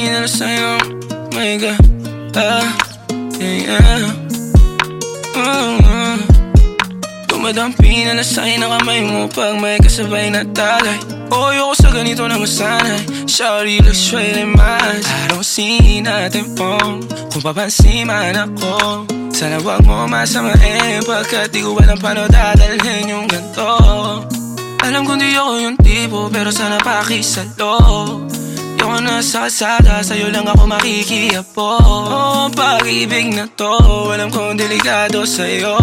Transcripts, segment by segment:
na sa'yo. My God. Ah, yeah, yeah. Uh, Dumadampi na na sa'yo na kamay mo Pag may kasabay na tagay O ayoko sa ganito na masanay. Shawty looks straight in my I don't see nothing wrong. Kung papansin man ako Sana wag mo masamain. Pagkat di ko alam paano dadalhin yung ganito Alam kong di ako yung tipo Pero sana pakisalo Ayoko na sa kalsada Sa'yo lang ako makikiapo oh, Pag-ibig na to Alam kong delikado sa'yo.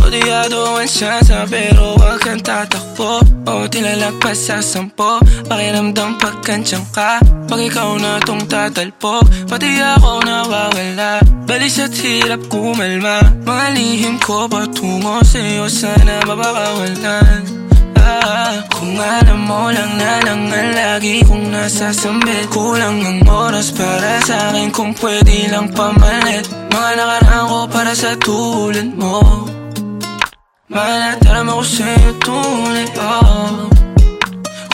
Odiado ang siyansa Pero wag kang tatakbo. O tilalagpas sa sampo. Pakiramdam pagkansyang ka Pag ikaw na tong tatalpo. Pati ako nawawala Balis at hirap kumalma. Mga lihim ko patungo sa'yo Sana mabakawalan ah, Kung alam mo lang na lang ang lagi kong nasasambit Kulang ang oras para sa akin kung pwede lang pamalit. Mga nakaraan ko para sa tulad mo. Malataram ako sa'yo tunay, oh.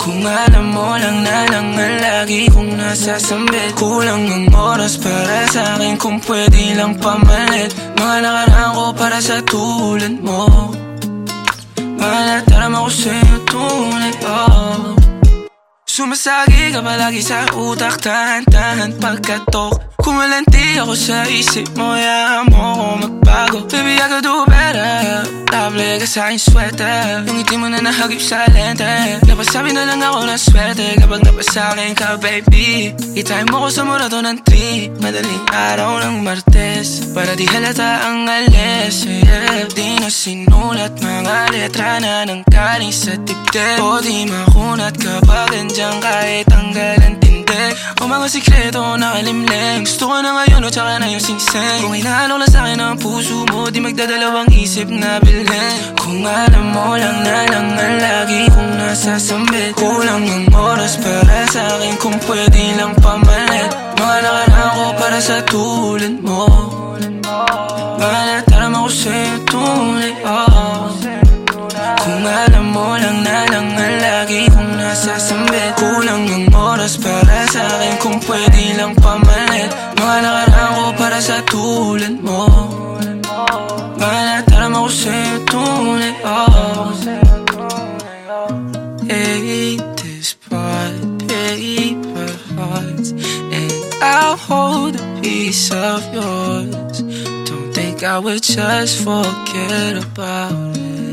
Kung alam mo lang na lang ang lagi kong nasasambit Kulang ang oras para sa akin kung pwede lang pamalit. Mga nakaraan ko para sa tulad mo Malataram ako sa'yo tunay, oh Sumasagi ka palagi sa utak Tahan-tahan pagkatok. Kumalanti ako sa isip mo Hayaan mo ako magbago. Baby, I could do better Table ka sa aking sweater. Yung ngiti mo na nahagip sa lente Napasabi na lang ako ng swerte Kapag napasakin ka, baby. Itime mo ko sa murato ng tree Madaling araw ng Martes Para di halata ang alis yeah. Di na sinulat mga letra na nang galing sa dibdib O di makunat kapag andyan kahit ang O mga sikreto nakalimlim Gusto ko na ngayon o tsaka na yung singseng Kung inaalok lang sa'kin ang puso mo Di magdadalawang isip na bilhin. Kung alam mo lang na lang ang lagi kong nasasambit Kulang ang oras para sa'kin kung pwede lang pamalit. Mga nakaraan ko para sa tulad mo. Malataram ako sa'yo tunay, oh Hate this part, paper hearts? And I'll hold a piece of yours. Don't think I would just forget about it